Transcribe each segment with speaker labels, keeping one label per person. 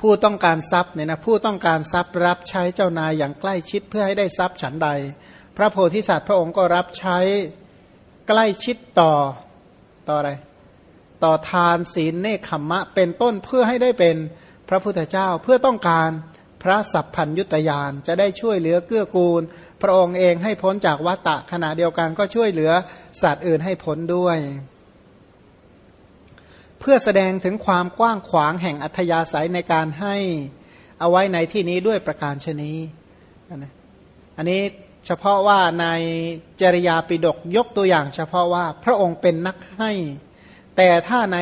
Speaker 1: ผู้ต้องการทรัพย์เนี่ยนะผู้ต้องการทรัพย์รับใช้เจ้านายอย่างใกล้ชิดเพื่อให้ได้ทรัพย์ฉันใด พระโพธิสัตว์พระองค์ก็รับใช้ใกล้ชิดต่อต่ออะไร ต่อทานศีลเนคขมมะ เป็นต้นเพื่อให้ได้เป็นพระพุทธเจ้าเพื่อต้องการพระสัพพัญยุตยานจะได้ช่วยเหลือเกื้อกูล พระองค์เองให้พ้นจากวัตตะขณะเดียวกันก็ช่วยเหลือสัตว์อื่นให้พ้นด้วย เพื่อแสดงถึงความกว้างขวางแห่งอัธยาศัยในการให้เอาไว้ในที่นี้ด้วยประการชนีอันนี้เฉพาะว่าในจริยาปิดกยกตัวอย่าง เฉพาะว่าพระองค์เป็นนักให้ แต่ถ้าใน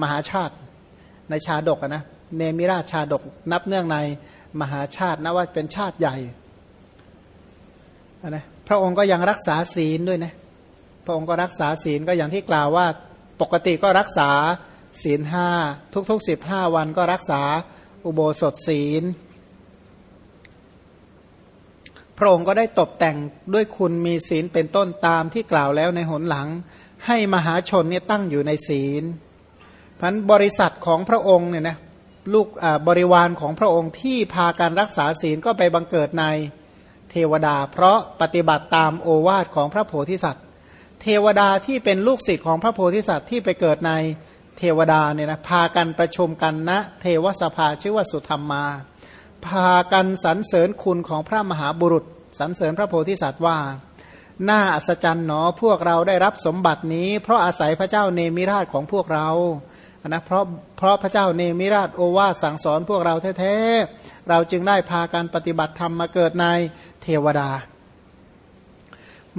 Speaker 1: มหาชาติในชาดกนะเนมิราชชาดกนับเนื่องในมหาชาตินะว่าเป็นชาติใหญ่นะพระองค์ก็ยังรักษาศีลด้วยนะพระองค์ก็รักษาศีลก็อย่างที่กล่าวว่า ปกติก็รักษาศีลห้าทุกๆสิบห้าวันก็รักษาอุโบสถศีล พระองค์ก็ได้ตกแต่งด้วยคุณมีศีลเป็นต้นตามที่กล่าวแล้วในหนหลัง ให้มหาชนเนี่ยตั้งอยู่ในศีลพันบริษัทของพระองค์เนี่ยนะลูกบริวารของพระองค์ที่พาการรักษาศีลก็ไปบังเกิดในเทวดา เพราะปฏิบัติตามโอวาทของพระโพธิสัตว์ เทวดาที่เป็นลูกศิษย์ของพระโพธิสัตว์ที่ไปเกิดในเทวดาเนี่ยนะพากันประชุมกันณนะเทวสภาชื่อว่าสุธรรมมา พากันสรรเสริญคุณของพระมหาบุรุษสรรเสริญพระโพธิสัตว์ว่าน่าอัศจรรย์หนอพวกเราได้รับสมบัตินี้ เพราะอาศัยพระเจ้าเนมิราชของพวกเรานะเพราะเพราะพระเจ้าเนมิราชโอวาสสั่งสอนพวกเราแท้ๆเราจึงได้พาการปฏิบัติธรรมมาเกิดในเทวดา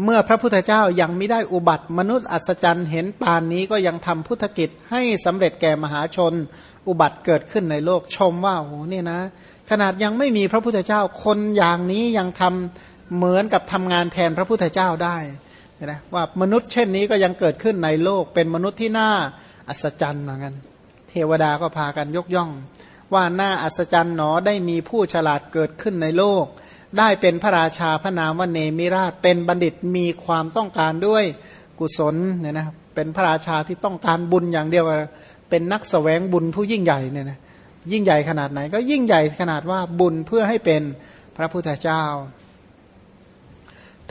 Speaker 1: เมื่อพระพุทธเจ้ายังไม่ได้อุบัติ มนุษย์อัศจรรย์เห็นปานนี้ก็ยังทำพุทธกิจให้สำเร็จแก่มหาชน อุบัติเกิดขึ้นในโลกชมว่าโอ้โหนี่นะ ขนาดยังไม่มีพระพุทธเจ้าคนอย่างนี้ยังทำเหมือนกับทำงานแทนพระพุทธเจ้าได้นะว่ามนุษย์เช่นนี้ก็ยังเกิดขึ้นในโลกเป็นมนุษย์ที่น่าอัศจรรย์เหมือนกันเทวดาก็พากันยกย่อง ว่าน้าอัศจรรย์หนอได้มีผู้ฉลาดเกิดขึ้นในโลก ได้เป็นพระราชาพระนามว่าเนมิราช เป็นบัณฑิตมีความต้องการด้วยกุศลเนี่ยนะเป็นพระราชาที่ต้องการบุญอย่างเดียว เป็นนักสแสวงบุญผู้ยิ่งใหญ่เนี่ยนะยิ่งใหญ่ขนาดไหน ก็ยิ่งใหญ่ขนาดว่าบุญเพื่อให้เป็นพระพุทธเจ้า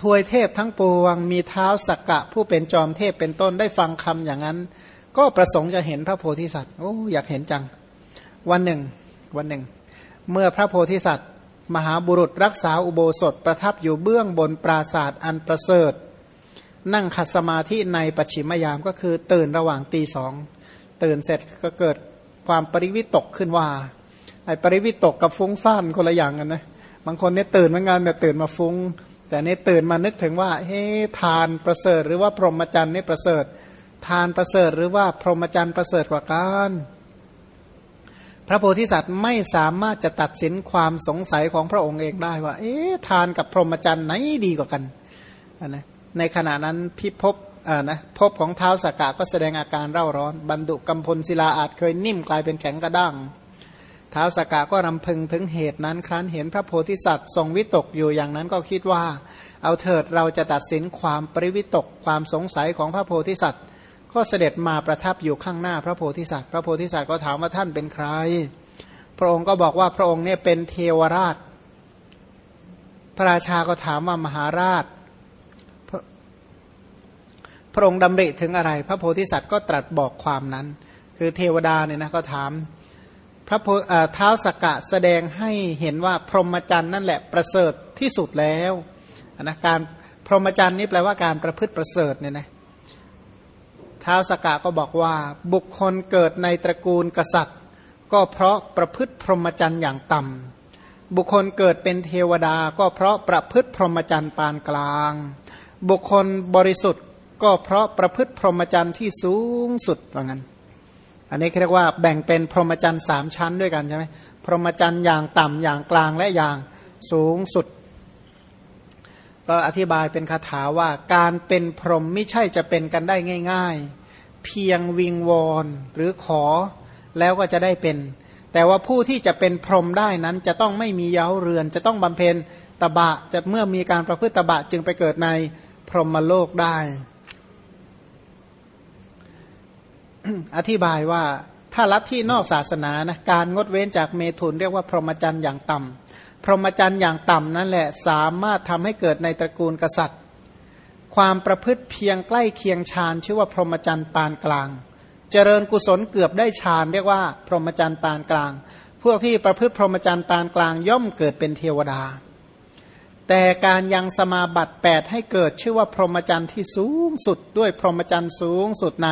Speaker 1: ทวยเทพทั้งปวงมีเท้าสักกะ ผู้เป็นจอมเทพเป็นต้นได้ฟังคำอย่างนั้น ก็ประสงค์จะเห็นพระโพธิสัตว์โอ้อยากเห็นจัง วันหนึ่ง วันหนึ่ง เมื่อพระโพธิสัตว์ มหาบุรุษรักษาอุโบสถประทับอยู่เบื้องบนปราศาสตร์อันประเสริฐ นั่งขัดสมาธิในปัจฉิมยามก็คือตื่นระหว่างตีสองตื่นเสร็จก็เกิดความปริวิตกขึ้นว่าไอ้ปริวิตกกับฟุ้งซ่านคนละอย่างกันนะบางคนเนี่ยตื่นเหมือนกันแต่ตื่นมาฟุง้ง แต่นี่ตื่นมานึกถึงว่าเฮ้ทานประเสริฐ หรือว่าพรหมจรรย์นี่ประเสริฐ ทานประเสริฐหรือว่าพรหมจรรย์ประเสริฐกว่ากัน พระโพธิสัตว์ไม่สามารถจะตัดสินความสงสัยของพระองค์เองได้ว่า เอ๊ะทานกับพรหมจรรย์ไหนดีกว่ากันนะในขณะนั้นพิภพอ่านะภพของเท้าสกกะก็แสดงอาการเร่าร้อน บรรดุกำพลศิลาอาจเคยนิ่มกลายเป็นแข็งกระด้างเท้าสกกะก็รำพึงถึงเหตุนั้นครั้นเห็นพระโพธิสัตว์ทรงวิตกอยู่อย่างนั้นก็คิดว่า เอาเถิดเราจะตัดสินความปริวิตกความสงสัยของพระโพธิสัตว์ ก็เสด็จมาประทับอยู่ข้างหน้าพระโพธิสัตว์ พระโพธิสัตว์ก็ถามว่าท่านเป็นใคร พระองค์ก็บอกว่าพระองค์เนี่ยเป็นเทวราช พระราชาก็ถามว่ามหาราช พระองค์ดำริถึงอะไร พระโพธิสัตว์ก็ตรัสบอกความนั้น คือเทวดาเนี่ยนะก็ถามพระเท้าสกกะแสดงให้เห็นว่าพรหมจรรย์นั่นแหละประเสริฐที่สุดแล้วนะการพรหมจรรย์นี้แปลว่าการประพฤติประเสริฐเนี่ยนะ ท้าวสกะก็บอกว่า บุคคลเกิดในตระกูลกษัตริย์ ก็เพราะประพฤติพรหมจรรย์อย่างต่ำบุคคลเกิดเป็นเทวดาก็เพราะประพฤติพรหมจรรย์ปานกลาง บุคคลบริสุทธิ์ก็เพราะประพฤติพรหมจรรย์ที่สูงสุดว่างั้น อันนี้เรียกว่าแบ่งเป็นพรหมจรรย์สามชั้นด้วยกันใช่ไหมพรหมจรรย์อย่างต่ำอย่างกลางและอย่างสูงสุด ก็อธิบายเป็นคาถาว่าการเป็นพรหมไม่ใช่จะเป็นกันได้ง่าย ๆ เพียงวิงวอนหรือขอแล้วก็จะได้เป็น แต่ว่าผู้ที่จะเป็นพรหมได้นั้นจะต้องไม่มีเย้าเรือน จะต้องบำเพ็ญตบะจะเมื่อมีการประพฤติตบะจึงไปเกิดในพรหมโลกได้ อธิบายว่าถ้าลัทธินอกศาสนานะการงดเว้นจากเมถุนเรียกว่าพรหมจรรย์อย่างต่ำพรหมจรรย์อย่างต่ำนั่นแหละสามารถทำให้เกิดในตระกูลกษัตริย์ ความประพฤติเพียงใกล้เคียงฌานชื่อว่าพรหมจรรย์ปานกลาง เจริญกุศลเกือบได้ฌานเรียกว่า พรหมจรรย์ปานกลาง พวกที่ประพฤติพรหมจรรย์ปานกลางย่อมเกิดเป็นเทวดา แต่การยังสมาบัติ 8 ให้เกิดชื่อว่าพรหมจรรย์ที่สูงสุดด้วยพรหมจรรย์สูงสุดใน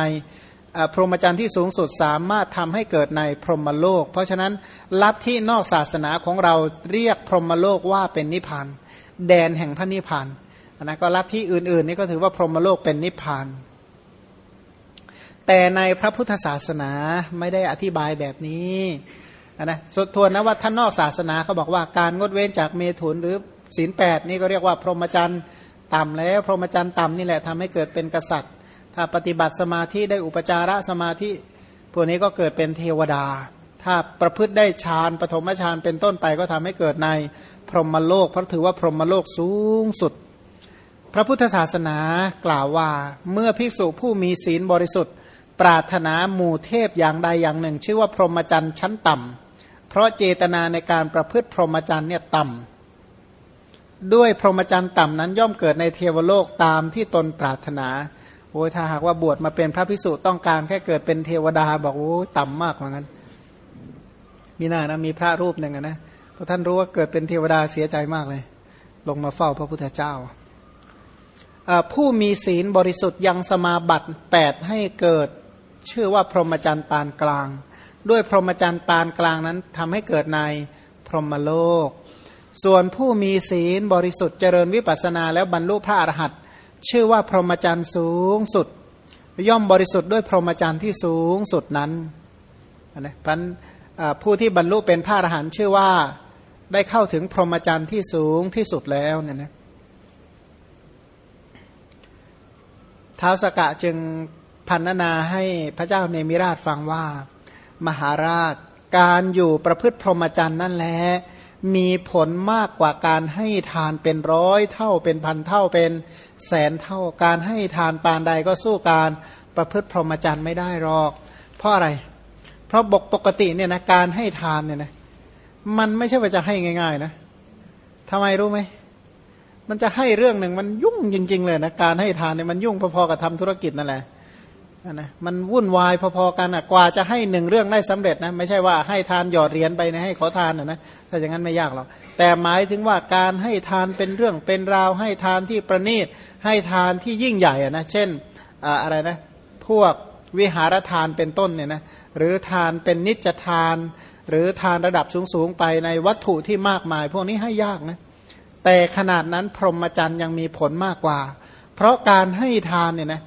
Speaker 1: พรหมจรรย์ที่สูงสุดสามารถทำให้เกิดในพรหมโลก เพราะฉะนั้นลัทธินอกศาสนาของเราเรียกพรหมโลกว่าเป็นนิพพานแดนแห่งพระนิพพาน นะก็ลัทธิอื่นๆนี่ก็ถือว่าพรหมโลกเป็นนิพพาน แต่ในพระพุทธศาสนาไม่ได้อธิบายแบบนี้นะสุดทวนนะว่าท่านนอกศาสนาเขาบอกว่าการงดเว้นจากเมถุนหรือศีลแปดนี่ก็เรียกว่าพรหมจรรย์ต่ำแล้ว พรหมจรรย์ต่ำนี่แหละทำให้เกิดเป็นกษัตริย์ ถ้าปฏิบัติสมาธิได้อุปจารสมาธิพวกนี้ก็เกิดเป็นเทวดา ถ้าประพฤติได้ฌานปฐมฌานเป็นต้นไปก็ทำให้เกิดในพรหมโลกเพราะถือว่าพรหมโลกสูงสุด ระพุทธศาสนากล่าวว่าเมื่อภิกษุผู้มีศีลบริสุทธิ์ ปรารถนาหมู่เทพอย่างใดอย่างหนึ่ง ชื่อว่าพรหมจรรย์ชั้นต่ำเพราะเจตนาในการประพฤติพรหมจรรย์เนี่ยต่ำด้วยพรหมจรรย์ต่ำนั้นย่อมเกิดในเทวโลกตามที่ตนปรารถนาโอ้ยถ้าหากว่าบวชมาเป็นพระพิสุต้องการแค่เกิดเป็นเทวดาบอกโอ้ต่ำมากเหมือนกันมีหน้านะมีพระรูปหนึ่งนะพอท่านรู้ว่าเกิดเป็นเทวดาเสียใจมากเลย ลงมาเฝ้าพระพุทธเจ้า ผู้มีศีลบริสุทธิ์ยังสมาบัติแปดให้เกิด ชื่อว่าพรหมจรรย์ปานกลาง ด้วยพรหมจรรย์ปานกลางนั้นทำให้เกิดในพรหมโลก ส่วนผู้มีศีลบริสุทธิ์เจริญวิปัสสนาแล้วบรรลุพระอรหันต์ชื่อว่าพรหมจรรย์สูงสุด ย่อมบริสุทธิ์ด้วยพรหมจรรย์ที่สูงสุดนั้นนะพันผู้ที่บรรลุเป็นพระอรหันต์ชื่อว่าได้เข้าถึงพรหมจรรย์ที่สูงที่สุดแล้วเนี่ยนะ ท้าวสกะจึงพันนาให้พระเจ้าเนมิราชฟังว่า มหาราชการอยู่ประพฤติพรหมจรรย์นั่นแหละมีผลมากกว่าการให้ทานเป็นร้อยเท่าเป็นพันเท่าเป็นแสนเท่าการให้ทานปานใดก็สู้การประพฤติพรหมจรรย์ไม่ได้หรอก เพราะอะไร เพราะบกปกติเนี่ยนะการให้ทานเนี่ยนะมันไม่ใช่ว่าจะให้ง่าย ๆ นะทำไมรู้ไหม มันจะให้เรื่องหนึ่งมันยุ่งจริง ๆ เลยนะการให้ทานเนี่ยมันยุ่งพอๆกับทำธุรกิจนั่นแหละนะมันวุ่นวายพอๆกันอะกว่าจะให้หนึ่งเรื่องได้สำเร็จนะไม่ใช่ว่าให้ทานหยอดเหรียญไปนะให้ขอทานนะนะถ้าอย่างนั้นไม่ยากหรอกแต่หมายถึงว่าการให้ทานเป็นเรื่องเป็นราวให้ทานที่ประณีตให้ทานที่ยิ่งใหญ่อะนะเช่นอะไรนะพวกวิหารทานเป็นต้นเนี่ยนะหรือทานเป็นนิจทาน หรือทานระดับสูงๆไปในวัตถุที่มากมาย พวกนี้ให้ยากนะ แต่ขนาดนั้นพรหมจรรย์ยังมีผลมากกว่า เพราะการให้ทานเนี่ยนะ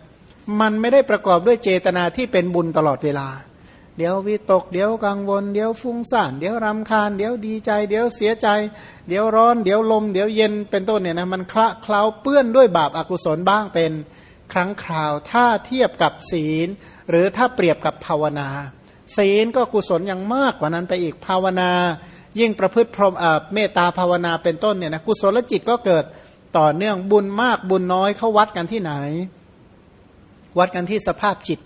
Speaker 1: มันไม่ได้ประกอบด้วยเจตนาที่เป็นบุญตลอดเวลา เดี๋ยววิตก เดี๋ยวกังวล เดี๋ยวฟุ้งซ่าน เดี๋ยวรำคาญ เดี๋ยวดีใจ เดี๋ยวเสียใจ เดี๋ยวร้อน เดี๋ยวลม เดี๋ยวเย็น เป็นต้นเนี่ยนะมันคละเคล้าเปื้อนด้วยบาปอากุศลบ้างเป็นครั้งคราว ถ้าเทียบกับศีล หรือถ้าเปรียบกับภาวนา ศีลก็กุศลยังมากกว่านั้นไปอีกภาวนา ยิ่งประพฤติพรหมเมตตาภาวนาเป็นต้นเนี่ยนะกุศลจิตก็เกิดต่อเนื่องบุญมากบุญน้อยเขาวัดกันที่ไหน วัดกันที่สภาพจิต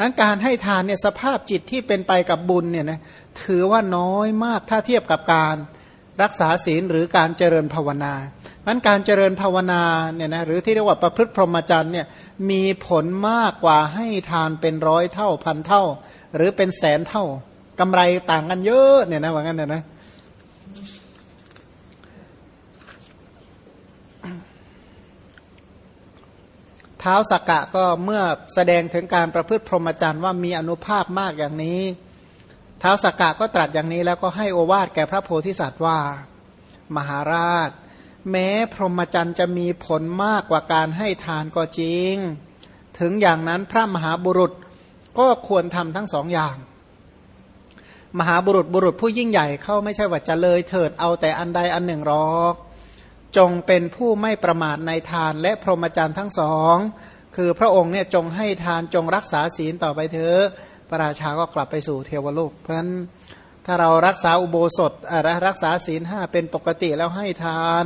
Speaker 1: อันการให้ทานเนี่ยสภาพจิตที่เป็นไปกับบุญเนี่ยนะถือว่าน้อยมากถ้าเทียบกับการรักษาศีลหรือการเจริญภาวนาอันการเจริญภาวนาเนี่ยนะหรือที่เรียกว่าประพฤติพรหมจรรย์เนี่ยมีผลมากกว่าให้ทานเป็นร้อยเท่าพันเท่า หรือเป็นแสนเท่ากำไรต่างกันเยอะเนี่ยนะว่างั้นเนี่ยนะเท้าสักกะก็เมื่อแสดงถึงการประพฤติพรหมจรรย์ว่ามีอนุภาพมากอย่างนี้เท้าสักกะก็ตรัสอย่างนี้แล้วก็ให้โอวาทแก่พระโพธิสัตว์ว่า มหาราช แม้พรหมจรรย์จะมีผลมากกว่าการให้ทานก็จริง ถึงอย่างนั้นพระมหาบุรุษก็ควรทำทั้งสองอย่าง มหาบุรุษบุรุษผู้ยิ่งใหญ่เขาไม่ใช่ว่าจะเลยเถิดเอาแต่อันใดอันหนึ่งหรอก จงเป็นผู้ไม่ประมาทในทานและพรหมจรรย์ทั้งสอง คือพระองค์เนี่ยจงให้ทานจงรักษาศีลต่อไปเถอะพระราชาก็กลับไปสู่เทวโลก เพราะฉะนั้นถ้าเรารักษาอุโบสถรักษาศีลห้าเป็นปกติแล้วให้ทาน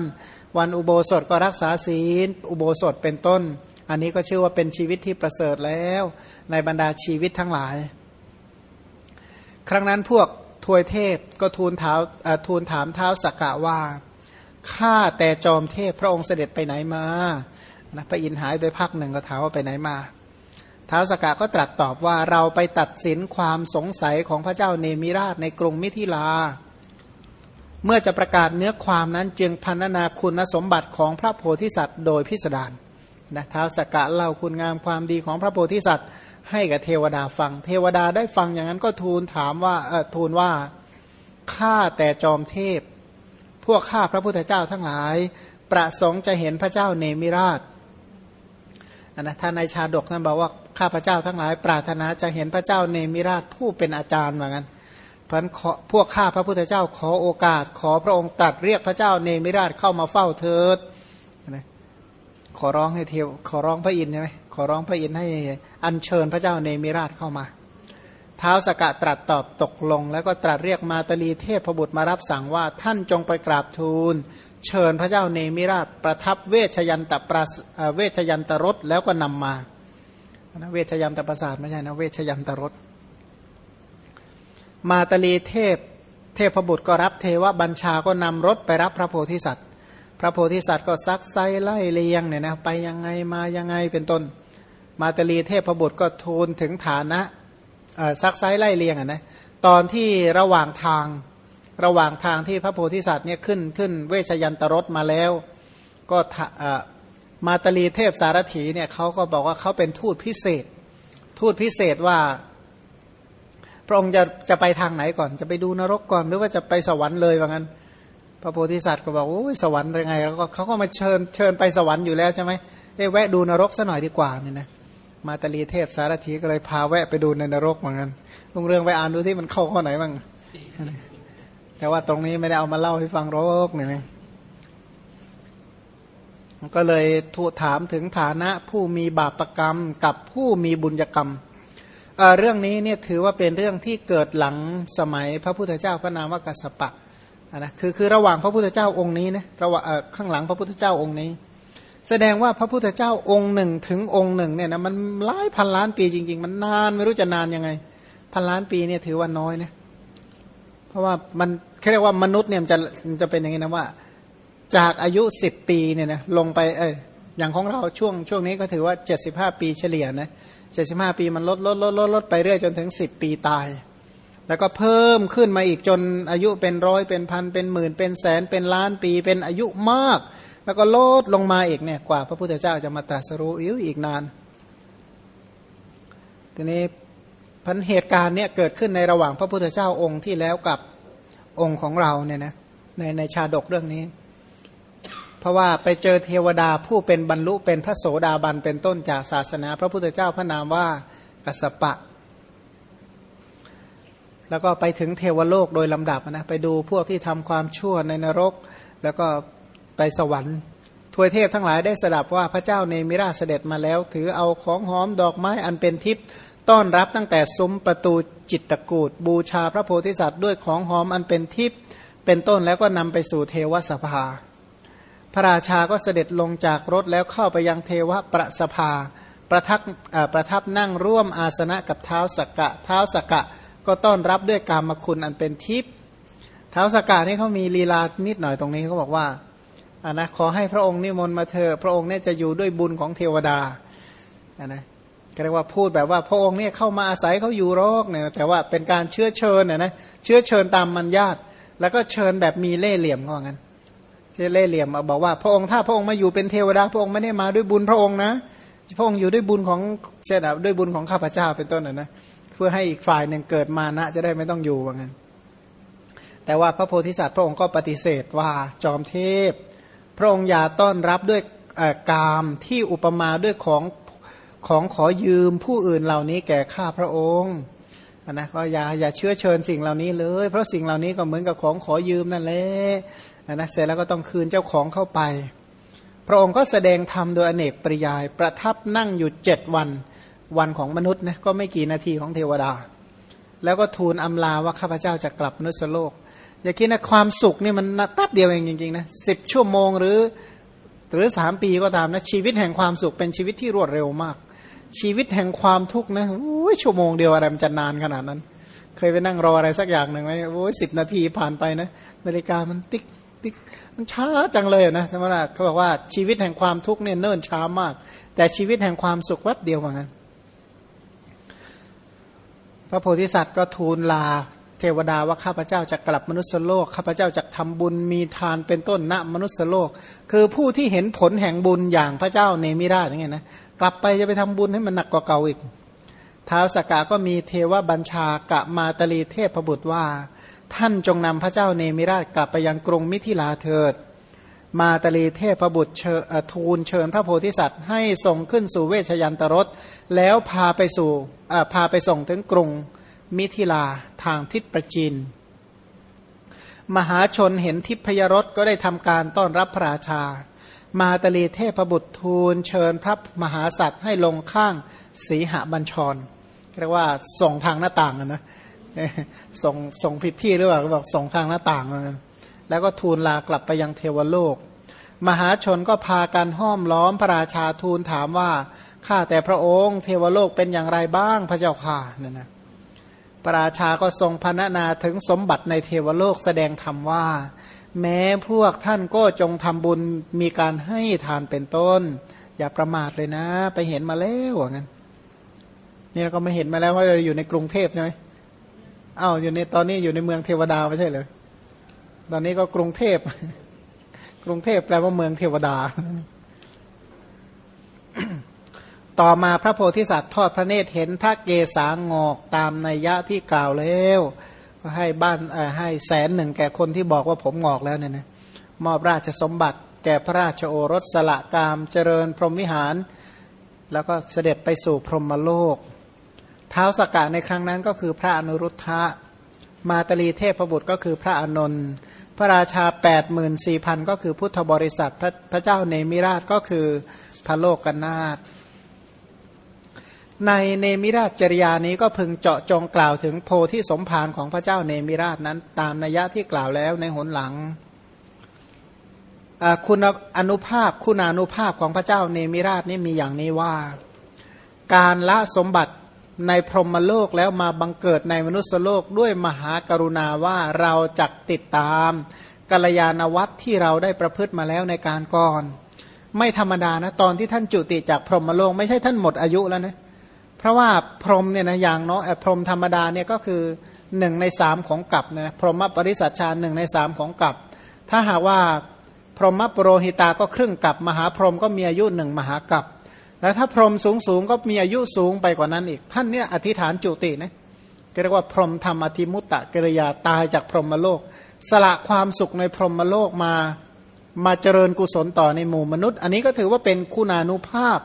Speaker 1: วันอุโบสถก็รักษาศีล อุโบสถเป็นต้น อันนี้ก็ชื่อว่าเป็นชีวิตที่ประเสริฐแล้ว ในบรรดาชีวิตทั้งหลาย ครั้งนั้นพวกทวยเทพก็ทูลถามทูลถามเท้าสักกะว่า ข้าแต่จอมเทพพระองค์เสด็จไปไหนมานะพระอินทร์หายไปพักหนึ่งก็ถามว่าไปไหนมาท้าวสกกะก็ตรัสตอบว่าเราไปตัดสินความสงสัยของพระเจ้าเนมิราชในกรุงมิถิลา เมื่อจะประกาศเนื้อความนั้นจึงพันนาคุณสมบัติของพระโพธิสัตว์โดยพิสดารนะท้าวสกกะเล่าคุณงามความดีของพระโพธิสัตว์ ให้กับเทวดาฟัง เทวดาได้ฟังอย่างนั้นก็ทูลถามว่าเออทูลว่าข้าแต่จอมเทพ พวกข้าพระพุทธเจ้าทั้งหลาย ประสงค์จะเห็นพระเจ้าเนมิราชนะท่านในชาดกท่านบอกว่าข้าพระเจ้าทั้งหลาย ปรารถนาจะเห็นพระเจ้าเนมิราชผู้เป็นอาจารย์เหมือนกันพันพวกข้าพระพุทธเจ้าขอโอกาส ขอพระองค์ตรัสเรียกพระเจ้าเนมิราชเข้ามาเฝ้าเถิดนะขอร้องให้เทวขอร้องพระอินทร์ใช่ไหมขอร้องพระอินทร์ให้อัญเชิญพระเจ้าเนมิราชเข้ามา ท้าวสกะตรัสตอบตกลง แล้วก็ตรัสเรียกมาตลีเทพบุตรมารับสั่งว่าท่านจงไปกราบทูล เชิญพระเจ้าเนมิราชประทับเวชยันตปราเวชยันตรสแล้วก็นำมานะเวชยันตประสาทไม่ใช่นะเวชยันตรสมาตลีเทพเทพบุตรก็รับเทวบัญชาก็นำรถไปรับพระโพธิสัตว์ พระโพธิสัตว์ก็ซักไซไล่เลียงเนี่ยนะไปยังไงมายังไงเป็นต้น มาตลีเทพบุตรก็ทูลถึงฐานะ ซักไซไล่เลียงอะนะตอนที่ระหว่างทางระหว่างทางที่พระโพธิสัตว์เนี่ยขึ้นขึ้นเวชยันตรสมาแล้ว ก็มาตลีเทพสารถีเนี่ยเขาก็บอกว่าเขาเป็นทูตพิเศษ ทูตพิเศษว่า พระองค์จะจะไปทางไหนก่อน จะไปดูนรกก่อนหรือว่าจะไปสวรรค์เลยว่างั้น พระโพธิสัตว์ก็บอกโอ้ยสวรรค์ยังไงแล้วก็เขาก็มาเชิญเชิญไปสวรรค์อยู่แล้วใช่ไหมเอ้แวะดูนรกซะหน่อยดีกว่าเนี่ยนะ มาตลีเทพสารถีก็เลยพาแวะไปดูในนรกเหมือนกันลุงเรื่องไปอ่านดูที่มันเข้าข้อไหนบ้าง แต่ว่าตรงนี้ไม่ได้เอามาเล่าให้ฟังรกเนี่ยนะก็เลยทูถามถึงฐานะผู้มีบาปรกรรมกับผู้มีบุญกรรมเเรื่องนี้เนี่ยถือว่าเป็นเรื่องที่เกิดหลังสมัยพระพุทธเจ้าพระนามว่ากัสปะนะคือคือระหว่างพระพุทธเจ้าองค์นี้นะระหว่างข้างหลังพระพุทธเจ้าองค์นี้ แสดงว่าพระพุทธเจ้าองค์หนึ่งถึงองค์หนึ่งเนี่ยนะมันหลายพันล้านปีจริง ๆ มันนานไม่รู้จะนานยังไง พันล้านปีเนี่ยถือว่าน้อยนะเพราะว่ามันเรียกว่ามนุษย์เนี่ยจะจะเป็นอย่างนี้นะว่า จากอายุสิบปีเนี่ยนะลงไปเอออย่างของเราช่วงช่วงนี้ก็ถือว่าเจ็ดสิบห้าปีเฉลี่ยนะเจ็ดสิบห้าปีมันลดลดลดลดลดไปเรื่อยจนถึงสิบปีตาย แล้วก็เพิ่มขึ้นมาอีกจนอายุเป็นร้อยเป็นพันเป็นหมื่นเป็นแสนเป็นล้านปีเป็นอายุมาก แล้วก็ลดลงมาอีกเนี่ยกว่าพระพุทธเจ้าจะมาตรัสรู้อิวอีกนาน ทีนี้พันเหตุการณ์เนี่ยเกิดขึ้นในระหว่างพระพุทธเจ้าองค์ที่แล้วกับองค์ของเราเนี่ยนะในในชาดกเรื่องนี้ เพราะว่าไปเจอเทวดาผู้เป็นบรรลุเป็นพระโสดาบันเป็นต้นจากศาสนา พระพุทธเจ้าพระนามว่ากัสปะ แล้วก็ไปถึงเทวโลกโดยลำดับนะไปดูพวกที่ทำความชั่วในนรก แล้วก็ ไปสวรรค์ทวยเทพทั้งหลายได้สดับว่าพระเจ้าเนมิราเสด็จมาแล้ว ถือเอาของหอมดอกไม้อันเป็นทิพย์ต้อนรับตั้งแต่ซุ้มประตูจิตตกูดบูชาพระโพธิสัตว์ด้วยของหอมอันเป็นทิพย์เป็นต้นแล้วก็นำไปสู่เทวสภา พระราชาก็เสด็จลงจากรถแล้วเข้าไปยังเทวประสภา ประทับประทับนั่งร่วมอาสนะกับเท้าสกกะ เท้าสกกะก็ต้อนรับด้วยการมคุณอันเป็นทิพย์เท้าสกกะนี่เขามีลีลานิดหน่อยตรงนี้เขาบอกว่า อ่านะขอให้พระองค์นิมนต์มาเถอะพระองค์เนี่ยจะอยู่ด้วยบุญของเทวดาอ่านะก็เรียกว่าพูดแบบว่าพระองค์เนี่ยเข้ามาอาศัยเขาอยู่รอกเนี่ยแต่ว่าเป็นการเชื้อเชิญนนะเชื้อเชิญตามมัญญาตแล้วก็เชิญแบบมีเล่เหลี่ยมก็งั้นเช่เล่เหลี่ยมบอกว่าพระองค์ถ้าพระองค์มาอยู่เป็นเทวดาพระองค์ไม่ได้มาด้วยบุญพระองค์นะพระองค์อยู่ด้วยบุญของเช่นด้วยบุญของข้าพเจ้าเป็นต้นนะนะเพื่อให้อีกฝ่ายหนึ่งเกิดมานะจะได้ไม่ต้องอยู่ว่างั้นแต่ว่าพระโพธิสัตว์พระองค์ก็ปฏิเสธว่าจอมเทพ พระองค์อย่าต้อนรับด้วยกามที่อุปมาด้วยของของขอยืมผู้อื่นเหล่านี้แก่ข้าพระองค์นะก็อย่าอย่าเชื่อเชิญสิ่งเหล่านี้เลย เพราะสิ่งเหล่านี้ก็เหมือนกับของขอยืมนั่นแหละนะเสร็จแล้วก็ต้องคืนเจ้าของเข้าไป พระองค์ก็แสดงธรรมโดยอเนกปริยาย ประทับนั่งอยู่เจ็ดวันวันของมนุษย์นะก็ไม่กี่นาทีของเทวดา แล้วก็ทูลอำลาว่าข้าพเจ้าจะกลับมนุษย์โลก อย่าคิดนะความสุขนี่มันแป๊บเดียวเองจริงๆนะสิบชั่วโมงหรือ หรือสามปีก็ตามนะชีวิตแห่งความสุขเป็นชีวิตที่รวดเร็วมาก ชีวิตแห่งความทุกข์นะชั่วโมงเดียวอะไรมันจะนานขนาดนั้น เคยไปนั่งรออะไรสักอย่างหนึ่งไหมโอ้ยสิบนาทีผ่านไปนะนาฬิกามันติ๊กติ๊กมันช้าจังเลยนะสมมติเขาบอกว่าชีวิตแห่งความทุกข์เนี่ยเนิ่นช้ามาก แต่ชีวิตแห่งความสุขแวบเดียวเหมือนกันพระโพธิสัตว์ก็ทูลลา เทวดาว่าข้าพเจ้าจะกลับมนุษยโลกข้าพเจ้าจะทำบุญมีทานเป็นต้นณมนุษยโลก คือผู้ที่เห็นผลแห่งบุญอย่างพระเจ้าเนมิราชอย่างเงี้ยนะกลับไปจะไปทำบุญให้มันหนักกว่าเก่าอีกท้าวสกกาก็มีเทวบัญชากะมาตลีเทพบุตรว่า ท่านจงนำพระเจ้าเนมิราชกลับไปยังกรุงมิถิลาเถิด มาตลีเทพบุตรเชิญทูลเชิญพระโพธิสัตว์ให้ส่งขึ้นสู่เวชยันตรสแล้วพาไปสู่พาไปส่งถึงกรุง มิถิลาทางทิศประจินมหาชนเห็นทิพยรสก็ได้ทำการต้อนรับพระราชา มาตลีเทพบุตรทูลเชิญพระมหาสัตว์ให้ลงข้างสีหบัญชรเรียกว่าส่งทางหน้าต่างนะส่งส่งผิดที่หรือเปล่าก็บอกส่งทางหน้าต่างนะแล้วก็ทูลลากลับไปยังเทวโลก มหาชนก็พากันห้อมล้อมพระราชาทูลถามว่าข้าแต่พระองค์เทวโลกเป็นอย่างไรบ้างพระเจ้าค่ะนั่นนะ พระราชาก็ทรงพรรณนาถึงสมบัติในเทวโลกแสดงธรรมว่า แม้พวกท่านก็จงทำบุญมีการให้ทานเป็นต้น อย่าประมาทเลยนะ ไปเห็นมาแล้วว่างั้นนี่เราก็ม่เห็นมาแล้วว่าเราอยู่ในกรุงเทพใช่ไหมอ้าวอยู่ในตอนนี้อยู่ในเมืองเทวดาไม่ใช่เหรอตอนนี้ก็กรุงเทพ กรุงเทพแปลว่าเมืองเทวดา ต่อมาพระโพธิสัตว์ทอดพระเนตรเห็นพระเกศางอกตามนัยยะที่กล่าวแล้วก็ให้บ้านให้แสนหนึ่งแก่คนที่บอกว่าผมงอกแล้วเนี่ยนะมอบราชสมบัติแก่พระราชโอรสสละกามเจริญพรหมวิหาร แล้วก็เสด็จไปสู่พรหมโลก เท้าสกกะในครั้งนั้นก็คือพระอนุรุทธะมาตลีเทพบุตรก็คือพระอนนท์พระราชา8ปดหมื่นสี่พันก็คือพุทธบริษัทพระพระเจ้าเนมิราชก็คือพระโลกกนาถ ในเนมิราชจริยานี้ก็พึงเจาะจงกล่าวถึงโพธิสมภารของพระเจ้าเนมิราชนั้น ตามนัยยะที่กล่าวแล้วในหนหลังคุณอนุภาพคุณานุภาพของพระเจ้าเนมิราชนี่มีอย่างนี้ว่า การละสมบัติในพรหมโลกแล้วมาบังเกิดในมนุษยโลกด้วยมหากรุณาว่าเราจักติดตามกัลยาณวัตรที่เราได้ประพฤติมาแล้วในการก่อน ไม่ธรรมดานะ ตอนที่ท่านจุติจากพรหมโลก ไม่ใช่ท่านหมดอายุแล้วนะ เพราะว่าพรหมเนี่ยนะอย่างเนาะพรหมธรรมดาเนี่ยก็คือหนึ่งในสามของกัปนะพรหมปริสัชชาหนึ่งในสามของกัปถ้าหากว่าพรหมปโรหิตาก็ครึ่งกับ มหาพรหมก็มีอายุหนึ่งมหากัปแล้วถ้าพรหมสูงสูงก็มีอายุสูงไปกว่านั้นอีก ท่านเนี่ยอธิษฐานจุตินะเรียกว่าพรหมธรรมอธิมุตตะกิริยาตายจากพรหมโลก สละความสุขในพรหมโลกมามาเจริญกุศลต่อในหมู่มนุษย์ อันนี้ก็ถือว่าเป็นคุณานุภาพ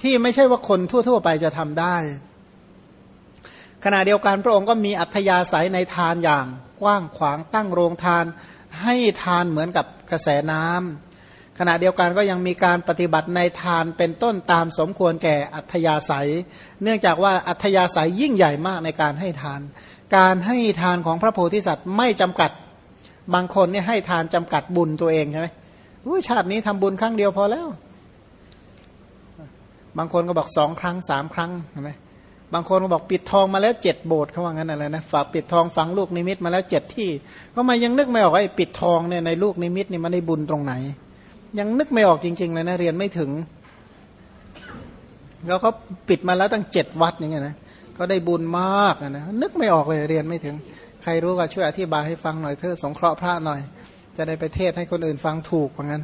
Speaker 1: ที่ไม่ใช่ว่าคนทั่ว ๆ ไปจะทำได้ ขณะเดียวกันพระองค์ก็มีอัธยาศัยในทานอย่างกว้างขวางตั้งโรงทาน ให้ทานเหมือนกับกระแสน้ำขณะเดียวกันก็ยังมีการปฏิบัติในทานเป็นต้นตามสมควรแก่อัธยาศัย เนื่องจากว่าอัธยาศัยยิ่งใหญ่มากในการให้ทาน การให้ทานของพระโพธิสัตว์ไม่จำกัดบางคนเนี่ยให้ทานจำกัดบุญตัวเองใช่ไหมชาตินี้ทำบุญครั้งเดียวพอแล้ว บางคนก็บอกสองครั้งสามครั้งใช่ไหมบางคนก็บอกปิดทองมาแล้วเจ็ดโบสถ์เขาว่างั้นอะไรนะฝากปิดทองฝังลูกนิมิตมาแล้วเจ็ดที่ก็มายังนึกไม่ออกไอ้ปิดทองเนี่ยในลูกนิมิตนี่มันได้บุญตรงไหน ยังนึกไม่ออกจริง ๆ เลยนะเรียนไม่ถึง แล้วเขาปิดมาแล้วตั้งเจ็ดวัดอย่างเงี้ยนะก็ได้บุญมากนะนึกไม่ออกเลยเรียนไม่ถึง ใครรู้ก็ช่วยอธิบายให้ฟังหน่อยเธอสงเคราะห์พระหน่อย จะได้ไปเทศให้คนอื่นฟังถูกเหมือนกั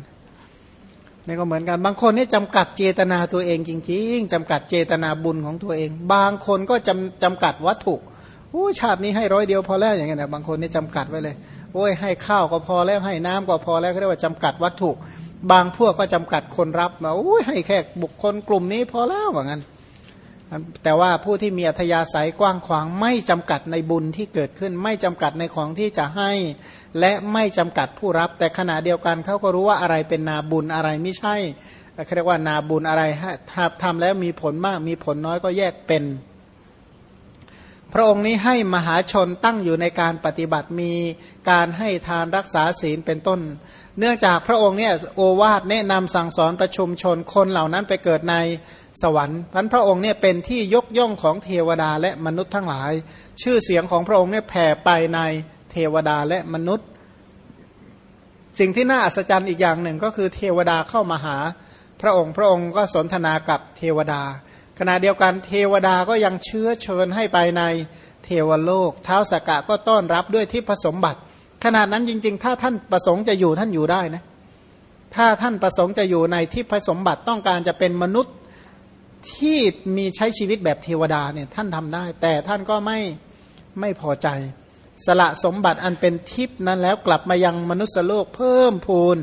Speaker 1: นนี่ก็เหมือนกันบางคนนี่จำกัดเจตนาตัวเองจริง ๆจำกัดเจตนาบุญของตัวเอง บางคนก็จำจำกัดวัตถุโอ้ชาตินี้ให้ร้อยเดียวพอแล้วอย่างเงี้ยนะบางคนนี่จำกัดไว้เลยโอ้ยให้ข้าวก็พอแล้วให้น้ำก็พอแล้วเขาเรียกว่าจำกัดวัตถุ บางพวกก็จำกัดคนรับมาโอ้ยให้แค่บุคคลกลุ่มนี้พอแล้วว่างั้น แต่ว่าผู้ที่มีอัธยาศัยกว้างขวางไม่จำกัดในบุญที่เกิดขึ้น ไม่จำกัดในของที่จะให้ และไม่จำกัดผู้รับ แต่ขณะเดียวกันเขาก็รู้ว่าอะไรเป็นนาบุญอะไรไม่ใช่เขาเรียกว่านาบุญอะไรถ้าทำแล้วมีผลมากมีผลน้อยก็แยกเป็น ระองค์นี้ให้มหาชนตั้งอยู่ในการปฏิบัติมีการให้ทานรักษาศีลเป็นต้น เนื่องจากพระองค์เนี่ยโอวาทแนะนำสั่งสอนประชุมชนคนเหล่านั้นไปเกิดในสวรรค์พันพระองค์เนี่ยเป็นที่ยกย่องของเทวดาและมนุษย์ทั้งหลาย ชื่อเสียงของพระองค์เนี่ยแผ่ไปในเทวดาและมนุษย์ สิ่งที่น่าอัศจรรย์อีกอย่างหนึ่งก็คือเทวดาเข้ามาหาพระองค์พระองค์ก็สนทนากับเทวดา ขณะเดียวกันเทวดาก็ยังเชื้อเชิญให้ไปในเทวโลก เท้าสกกะก็ต้อนรับด้วยที่ผสมบัติขนาดนั้นจริง ๆ ถ้าท่านประสงค์จะอยู่ท่านอยู่ได้นะถ้าท่านประสงค์จะอยู่ในที่ผสมบัติต้องการจะเป็นมนุษย์ที่มีใช้ชีวิตแบบเทวดาเนี่ยท่านทำได้ แต่ท่านก็ไม่ไม่พอใจ สละสมบัติอันเป็นทิพนั้นแล้วกลับมายังมนุษยโลกเพิ่มพูน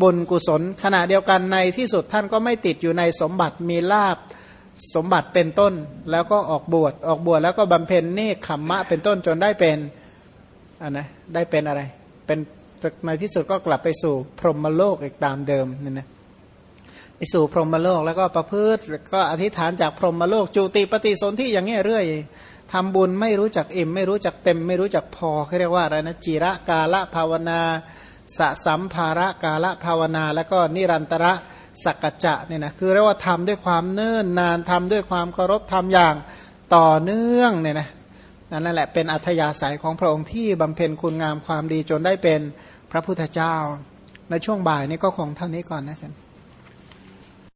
Speaker 1: บุญกุศล ขณะเดียวกันในที่สุดท่านก็ไม่ติดอยู่ในสมบัติมีลาบ สมบัติเป็นต้นแล้วก็ออกบวชออกบวชแล้วก็บำเพ็ญเนคขมมะเป็นต้นจนได้เป็นอันนะได้เป็นอะไร เป็นในที่สุดก็กลับไปสู่พรหมโลกอีกตามเดิมนี่นะไปสู่พรหมโลกแล้วก็ประพฤติก็อธิษฐานจากพรหมโลกจุติปฏิสนธิอย่างเงี้ยเรื่อยทำบุญไม่รู้จักอิ่ม ไม่รู้จักเต็ม ไม่รู้จักพอเขาเรียกว่าอะไรนะจิระกาละภาวนาสะสัมภาระกาละภาวนา แล้วก็นิรันตระ สักกจะเนี่ยนะคือเรียกว่าทำด้วยความเนิ่นนานทำด้วยความเคารพทำอย่างต่อเนื่องเนี่ยนะนั่นแหละเป็นอัธยาศัยของพระองค์ที่บำเพ็ญคุณงามความดีจนได้เป็นพระพุทธเจ้าในช่วงบ่ายนี้ก็คงเท่านี้ก่อนนะฉัน